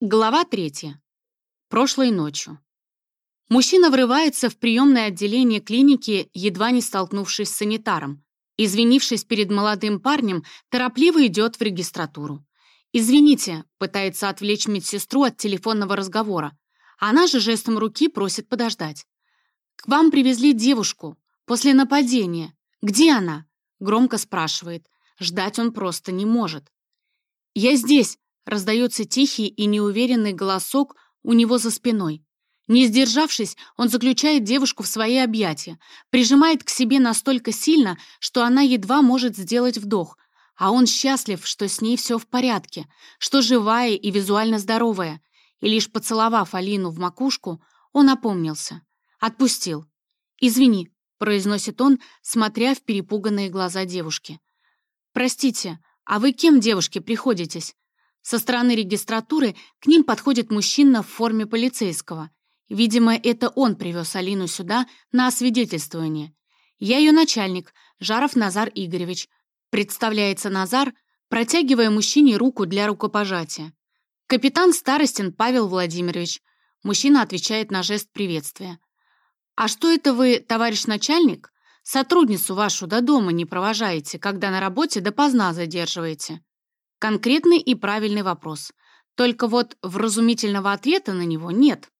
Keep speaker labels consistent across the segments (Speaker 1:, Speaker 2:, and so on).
Speaker 1: Глава третья. Прошлой ночью. Мужчина врывается в приемное отделение клиники, едва не столкнувшись с санитаром. Извинившись перед молодым парнем, торопливо идет в регистратуру. «Извините», — пытается отвлечь медсестру от телефонного разговора. Она же жестом руки просит подождать. «К вам привезли девушку. После нападения. Где она?» — громко спрашивает. Ждать он просто не может. «Я здесь», Раздается тихий и неуверенный голосок у него за спиной. Не сдержавшись, он заключает девушку в свои объятия, прижимает к себе настолько сильно, что она едва может сделать вдох, а он счастлив, что с ней все в порядке, что живая и визуально здоровая. И лишь поцеловав Алину в макушку, он опомнился. Отпустил. «Извини», — произносит он, смотря в перепуганные глаза девушки. «Простите, а вы кем девушке приходитесь?» Со стороны регистратуры к ним подходит мужчина в форме полицейского. Видимо, это он привез Алину сюда на освидетельствование. Я ее начальник, Жаров Назар Игоревич. Представляется Назар, протягивая мужчине руку для рукопожатия. Капитан Старостин Павел Владимирович. Мужчина отвечает на жест приветствия. «А что это вы, товарищ начальник? Сотрудницу вашу до дома не провожаете, когда на работе допоздна задерживаете?» Конкретный и правильный вопрос. Только вот вразумительного ответа на него нет.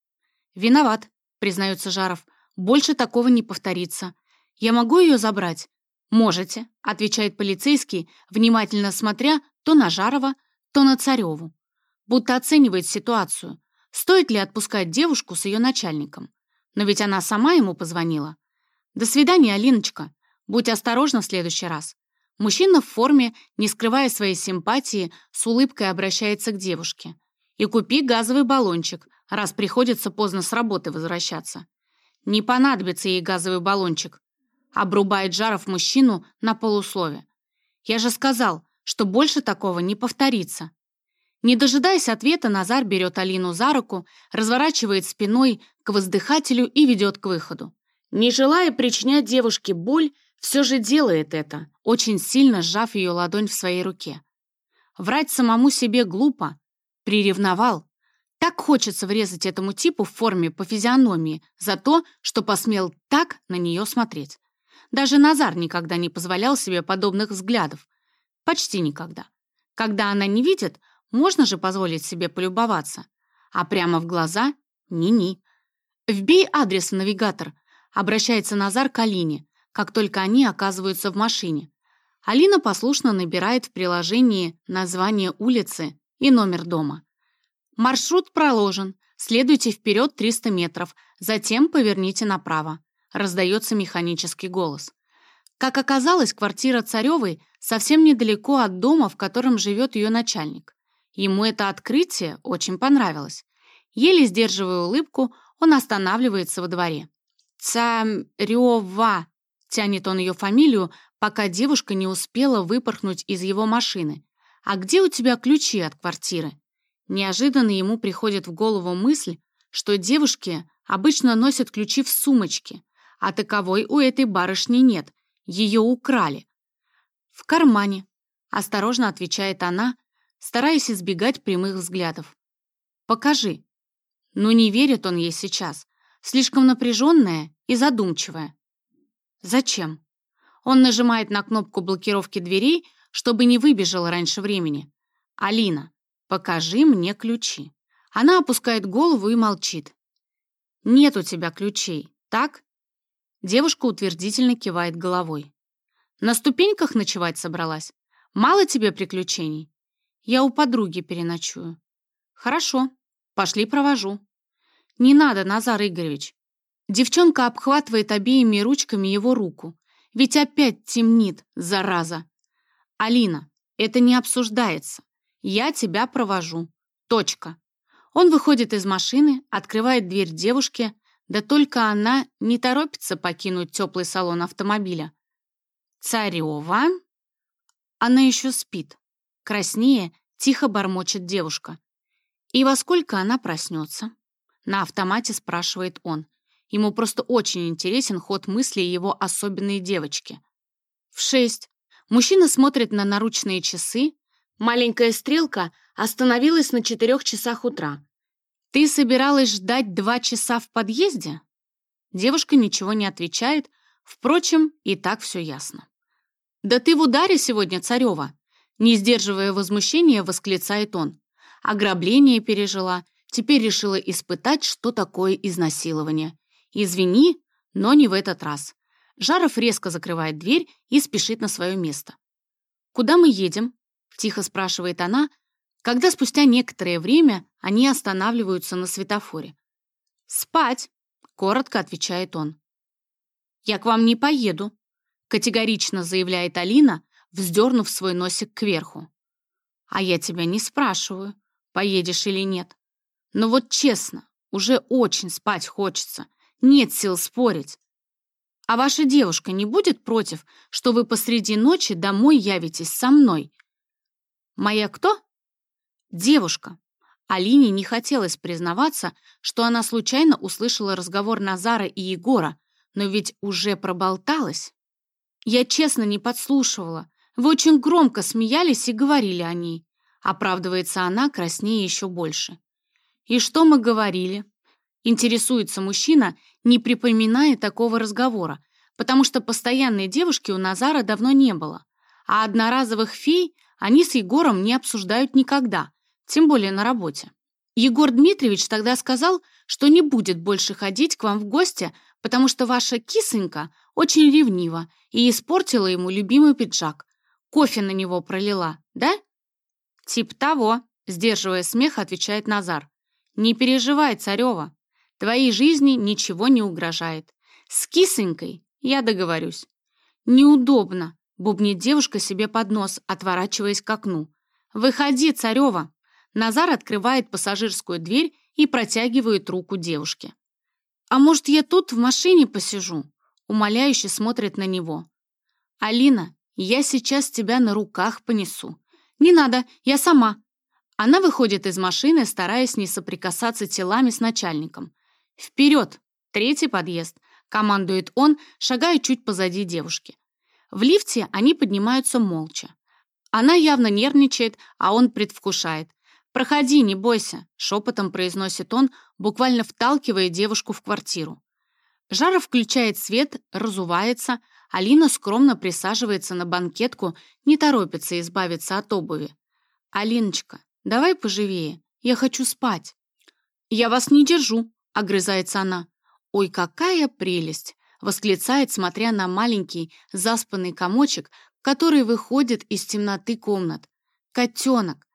Speaker 1: «Виноват», — признается Жаров. «Больше такого не повторится. Я могу ее забрать?» «Можете», — отвечает полицейский, внимательно смотря то на Жарова, то на Цареву. Будто оценивает ситуацию. Стоит ли отпускать девушку с ее начальником? Но ведь она сама ему позвонила. «До свидания, Алиночка. Будь осторожна в следующий раз. Мужчина в форме, не скрывая своей симпатии, с улыбкой обращается к девушке. «И купи газовый баллончик, раз приходится поздно с работы возвращаться». «Не понадобится ей газовый баллончик», — обрубает Жаров мужчину на полуслове. «Я же сказал, что больше такого не повторится». Не дожидаясь ответа, Назар берет Алину за руку, разворачивает спиной к воздыхателю и ведет к выходу. Не желая причинять девушке боль, все же делает это, очень сильно сжав ее ладонь в своей руке. Врать самому себе глупо. Приревновал. Так хочется врезать этому типу в форме по физиономии за то, что посмел так на нее смотреть. Даже Назар никогда не позволял себе подобных взглядов. Почти никогда. Когда она не видит, можно же позволить себе полюбоваться. А прямо в глаза — ни-ни. «Вбей адрес в навигатор», — обращается Назар к Алине, как только они оказываются в машине. Алина послушно набирает в приложении название улицы и номер дома. «Маршрут проложен. Следуйте вперед 300 метров, затем поверните направо», раздается механический голос. Как оказалось, квартира Царевой совсем недалеко от дома, в котором живет ее начальник. Ему это открытие очень понравилось. Еле сдерживая улыбку, он останавливается во дворе. «Царёва!» Тянет он ее фамилию, пока девушка не успела выпорхнуть из его машины. «А где у тебя ключи от квартиры?» Неожиданно ему приходит в голову мысль, что девушки обычно носят ключи в сумочке, а таковой у этой барышни нет, ее украли. «В кармане», — осторожно отвечает она, стараясь избегать прямых взглядов. «Покажи». Но не верит он ей сейчас, слишком напряженная и задумчивая. Зачем? Он нажимает на кнопку блокировки дверей, чтобы не выбежал раньше времени. «Алина, покажи мне ключи». Она опускает голову и молчит. «Нет у тебя ключей, так?» Девушка утвердительно кивает головой. «На ступеньках ночевать собралась? Мало тебе приключений? Я у подруги переночую». «Хорошо, пошли провожу». «Не надо, Назар Игоревич. Девчонка обхватывает обеими ручками его руку. Ведь опять темнит, зараза. «Алина, это не обсуждается. Я тебя провожу. Точка». Он выходит из машины, открывает дверь девушке, да только она не торопится покинуть теплый салон автомобиля. «Царева?» Она еще спит. Краснее, тихо бормочет девушка. «И во сколько она проснется?» На автомате спрашивает он. Ему просто очень интересен ход мысли его особенной девочки. В шесть. Мужчина смотрит на наручные часы, Маленькая стрелка остановилась на четырех часах утра. «Ты собиралась ждать два часа в подъезде?» Девушка ничего не отвечает, впрочем, и так все ясно. «Да ты в ударе сегодня, Царева!» Не сдерживая возмущения, восклицает он. Ограбление пережила, теперь решила испытать, что такое изнасилование. Извини, но не в этот раз. Жаров резко закрывает дверь и спешит на свое место. «Куда мы едем?» — тихо спрашивает она, когда спустя некоторое время они останавливаются на светофоре. «Спать!» — коротко отвечает он. «Я к вам не поеду», — категорично заявляет Алина, вздернув свой носик кверху. «А я тебя не спрашиваю, поедешь или нет. Но вот честно, уже очень спать хочется, нет сил спорить. А ваша девушка не будет против, что вы посреди ночи домой явитесь со мной? Моя кто? Девушка. Алине не хотелось признаваться, что она случайно услышала разговор Назара и Егора, но ведь уже проболталась. Я честно не подслушивала. Вы очень громко смеялись и говорили о ней. Оправдывается она, краснее еще больше. И что мы говорили? Интересуется мужчина, не припоминая такого разговора, потому что постоянной девушки у Назара давно не было, а одноразовых фей они с Егором не обсуждают никогда, тем более на работе. Егор Дмитриевич тогда сказал, что не будет больше ходить к вам в гости, потому что ваша кисонька очень ревнива и испортила ему любимый пиджак. Кофе на него пролила, да? Тип того, сдерживая смех, отвечает Назар. Не переживай, Царева, Твоей жизни ничего не угрожает. С кисонькой я договорюсь. Неудобно, бубнит девушка себе под нос, отворачиваясь к окну. Выходи, Царева. Назар открывает пассажирскую дверь и протягивает руку девушке. «А может, я тут в машине посижу?» Умоляюще смотрит на него. «Алина, я сейчас тебя на руках понесу». «Не надо, я сама». Она выходит из машины, стараясь не соприкасаться телами с начальником. «Вперед! Третий подъезд!» — командует он, шагая чуть позади девушки. В лифте они поднимаются молча. Она явно нервничает, а он предвкушает. «Проходи, не бойся», — шепотом произносит он, буквально вталкивая девушку в квартиру. Жаров включает свет, разувается, Алина скромно присаживается на банкетку, не торопится избавиться от обуви. «Алиночка, давай поживее, я хочу спать». «Я вас не держу», — огрызается она. «Ой, какая прелесть!» — восклицает, смотря на маленький заспанный комочек, который выходит из темноты комнат. «Котенок!»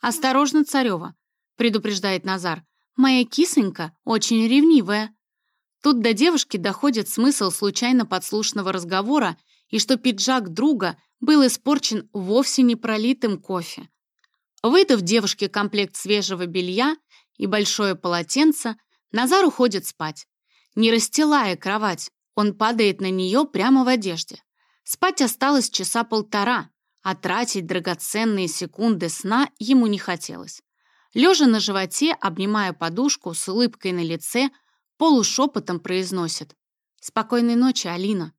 Speaker 1: «Осторожно, Царева!» — предупреждает Назар. «Моя кисонька очень ревнивая». Тут до девушки доходит смысл случайно подслушанного разговора и что пиджак друга был испорчен вовсе не пролитым кофе. Выдав девушке комплект свежего белья и большое полотенце, Назар уходит спать. Не расстилая кровать, он падает на нее прямо в одежде. Спать осталось часа полтора, а тратить драгоценные секунды сна ему не хотелось. Лежа на животе, обнимая подушку с улыбкой на лице, полушепотом произносит «Спокойной ночи, Алина».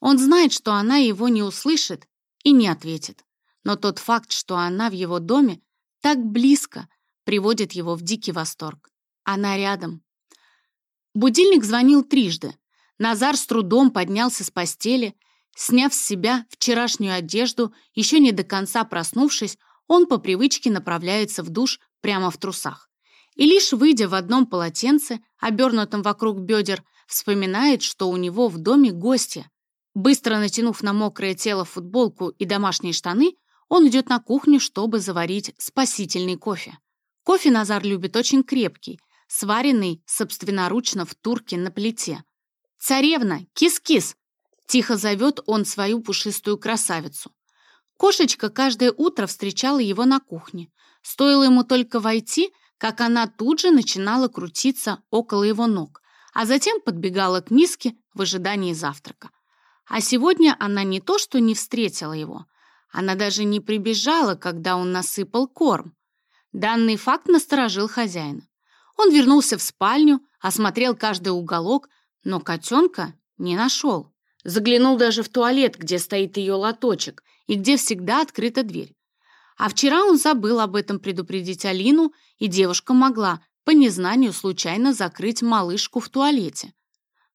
Speaker 1: Он знает, что она его не услышит и не ответит. Но тот факт, что она в его доме, так близко, приводит его в дикий восторг. Она рядом. Будильник звонил трижды. Назар с трудом поднялся с постели. Сняв с себя вчерашнюю одежду, еще не до конца проснувшись, он по привычке направляется в душ прямо в трусах. И лишь выйдя в одном полотенце, обернутом вокруг бедер, вспоминает, что у него в доме гости. Быстро натянув на мокрое тело футболку и домашние штаны, он идет на кухню, чтобы заварить спасительный кофе. Кофе Назар любит очень крепкий, сваренный собственноручно в турке на плите. «Царевна, кис-кис!» — тихо зовет он свою пушистую красавицу. Кошечка каждое утро встречала его на кухне. Стоило ему только войти, как она тут же начинала крутиться около его ног, а затем подбегала к миске в ожидании завтрака. А сегодня она не то что не встретила его, она даже не прибежала, когда он насыпал корм. Данный факт насторожил хозяина. Он вернулся в спальню, осмотрел каждый уголок, но котенка не нашел. Заглянул даже в туалет, где стоит ее лоточек и где всегда открыта дверь. А вчера он забыл об этом предупредить Алину, и девушка могла по незнанию случайно закрыть малышку в туалете.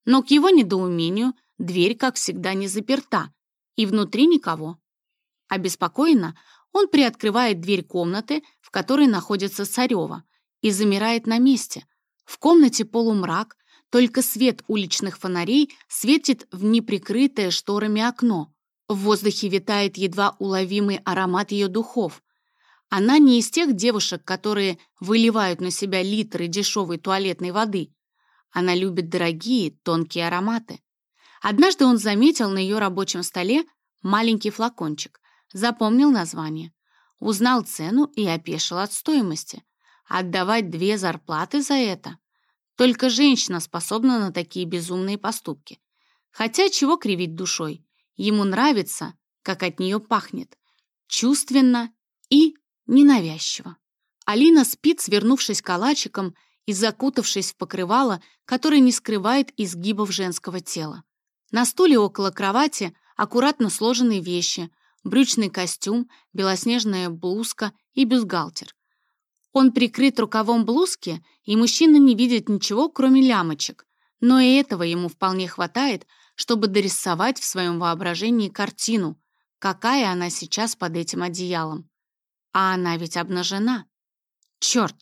Speaker 1: Но к его недоумению дверь, как всегда, не заперта, и внутри никого. Обеспокоенно он приоткрывает дверь комнаты, в которой находится Царева, и замирает на месте. В комнате полумрак, только свет уличных фонарей светит в неприкрытое шторами окно. В воздухе витает едва уловимый аромат ее духов. Она не из тех девушек, которые выливают на себя литры дешевой туалетной воды. Она любит дорогие, тонкие ароматы. Однажды он заметил на ее рабочем столе маленький флакончик, запомнил название, узнал цену и опешил от стоимости. Отдавать две зарплаты за это? Только женщина способна на такие безумные поступки. Хотя чего кривить душой? Ему нравится, как от нее пахнет. Чувственно и ненавязчиво. Алина спит, свернувшись калачиком и закутавшись в покрывало, которое не скрывает изгибов женского тела. На стуле около кровати аккуратно сложенные вещи, брючный костюм, белоснежная блузка и бюстгальтер. Он прикрыт рукавом блузки, и мужчина не видит ничего, кроме лямочек, но и этого ему вполне хватает, чтобы дорисовать в своем воображении картину, какая она сейчас под этим одеялом. А она ведь обнажена. Черт!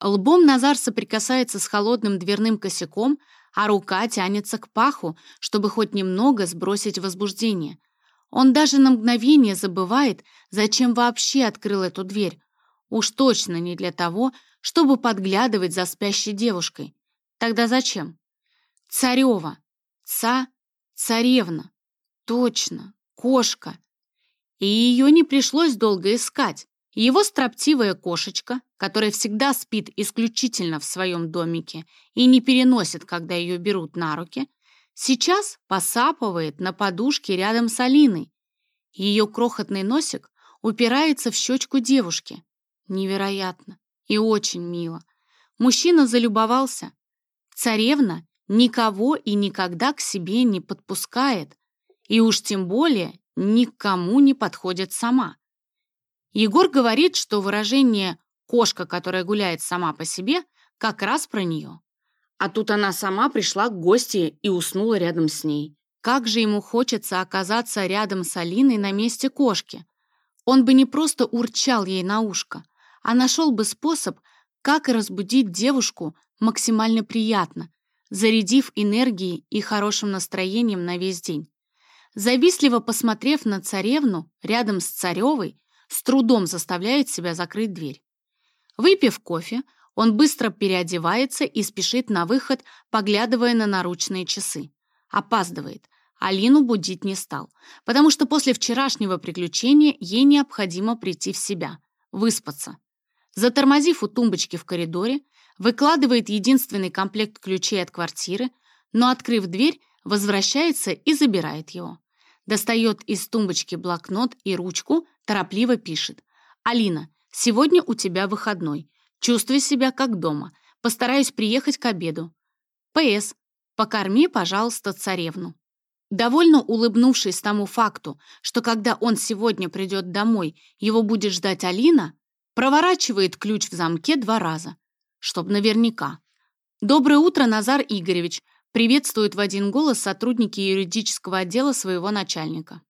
Speaker 1: Лбом Назар соприкасается с холодным дверным косяком, а рука тянется к паху, чтобы хоть немного сбросить возбуждение. Он даже на мгновение забывает, зачем вообще открыл эту дверь. Уж точно не для того, чтобы подглядывать за спящей девушкой. Тогда зачем? Царева. Ца Царевна. Точно, кошка. И ее не пришлось долго искать. Его строптивая кошечка, которая всегда спит исключительно в своем домике и не переносит, когда ее берут на руки, сейчас посапывает на подушке рядом с Алиной. Ее крохотный носик упирается в щечку девушки. Невероятно и очень мило. Мужчина залюбовался. Царевна никого и никогда к себе не подпускает, и уж тем более никому не подходит сама. Егор говорит, что выражение «кошка, которая гуляет сама по себе» как раз про нее. А тут она сама пришла к гости и уснула рядом с ней. Как же ему хочется оказаться рядом с Алиной на месте кошки. Он бы не просто урчал ей на ушко, а нашел бы способ, как разбудить девушку максимально приятно, зарядив энергией и хорошим настроением на весь день. Завистливо посмотрев на царевну рядом с царевой, с трудом заставляет себя закрыть дверь. Выпив кофе, он быстро переодевается и спешит на выход, поглядывая на наручные часы. Опаздывает. Алину будить не стал, потому что после вчерашнего приключения ей необходимо прийти в себя, выспаться. Затормозив у тумбочки в коридоре, выкладывает единственный комплект ключей от квартиры, но, открыв дверь, возвращается и забирает его. Достает из тумбочки блокнот и ручку, торопливо пишет. «Алина, сегодня у тебя выходной. Чувствуй себя как дома. Постараюсь приехать к обеду. П.С. Покорми, пожалуйста, царевну». Довольно улыбнувшись тому факту, что когда он сегодня придет домой, его будет ждать Алина, проворачивает ключ в замке два раза чтоб наверняка. «Доброе утро, Назар Игоревич!» приветствуют в один голос сотрудники юридического отдела своего начальника.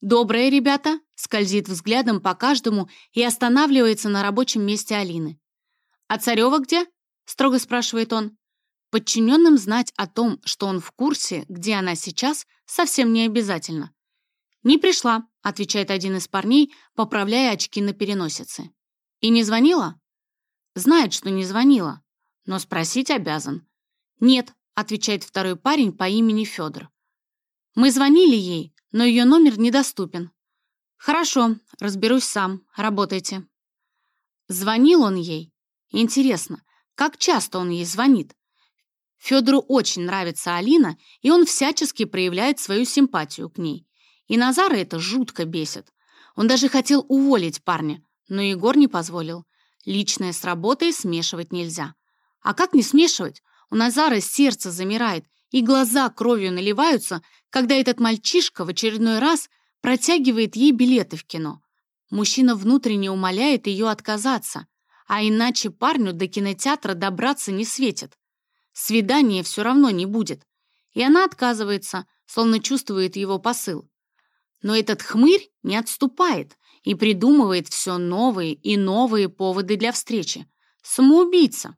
Speaker 1: «Доброе, ребята!» скользит взглядом по каждому и останавливается на рабочем месте Алины. «А Царева где?» строго спрашивает он. Подчиненным знать о том, что он в курсе, где она сейчас, совсем не обязательно. «Не пришла», — отвечает один из парней, поправляя очки на переносице. «И не звонила?» Знает, что не звонила, но спросить обязан. «Нет», — отвечает второй парень по имени Федор. «Мы звонили ей, но ее номер недоступен». «Хорошо, разберусь сам, работайте». Звонил он ей. Интересно, как часто он ей звонит? Федору очень нравится Алина, и он всячески проявляет свою симпатию к ней. И Назара это жутко бесит. Он даже хотел уволить парня, но Егор не позволил. Личное с работой смешивать нельзя. А как не смешивать? У Назара сердце замирает, и глаза кровью наливаются, когда этот мальчишка в очередной раз протягивает ей билеты в кино. Мужчина внутренне умоляет ее отказаться, а иначе парню до кинотеатра добраться не светит. Свидания все равно не будет. И она отказывается, словно чувствует его посыл. Но этот хмырь не отступает и придумывает все новые и новые поводы для встречи. Самоубийца.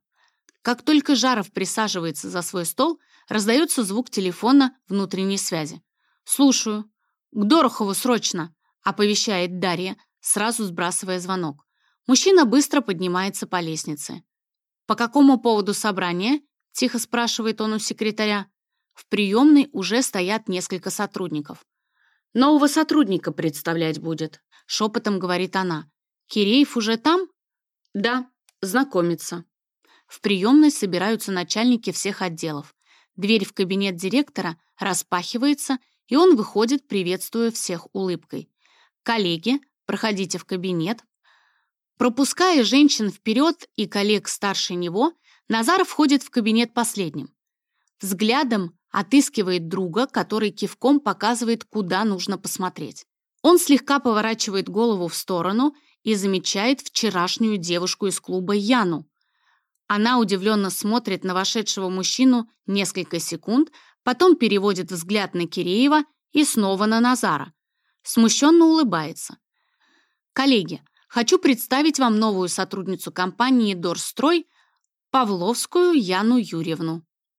Speaker 1: Как только Жаров присаживается за свой стол, раздается звук телефона внутренней связи. «Слушаю. К Дорохову срочно!» — оповещает Дарья, сразу сбрасывая звонок. Мужчина быстро поднимается по лестнице. «По какому поводу собрания?» — тихо спрашивает он у секретаря. В приемной уже стоят несколько сотрудников. «Нового сотрудника представлять будет», — шепотом говорит она. «Киреев уже там?» «Да, знакомиться». В приемной собираются начальники всех отделов. Дверь в кабинет директора распахивается, и он выходит, приветствуя всех улыбкой. «Коллеги, проходите в кабинет». Пропуская женщин вперед и коллег старше него, Назар входит в кабинет последним. Взглядом отыскивает друга, который кивком показывает, куда нужно посмотреть. Он слегка поворачивает голову в сторону и замечает вчерашнюю девушку из клуба Яну. Она удивленно смотрит на вошедшего мужчину несколько секунд, потом переводит взгляд на Киреева и снова на Назара. Смущенно улыбается. «Коллеги, хочу представить вам новую сотрудницу компании «Дорстрой» Павловскую Яну Юрьевну.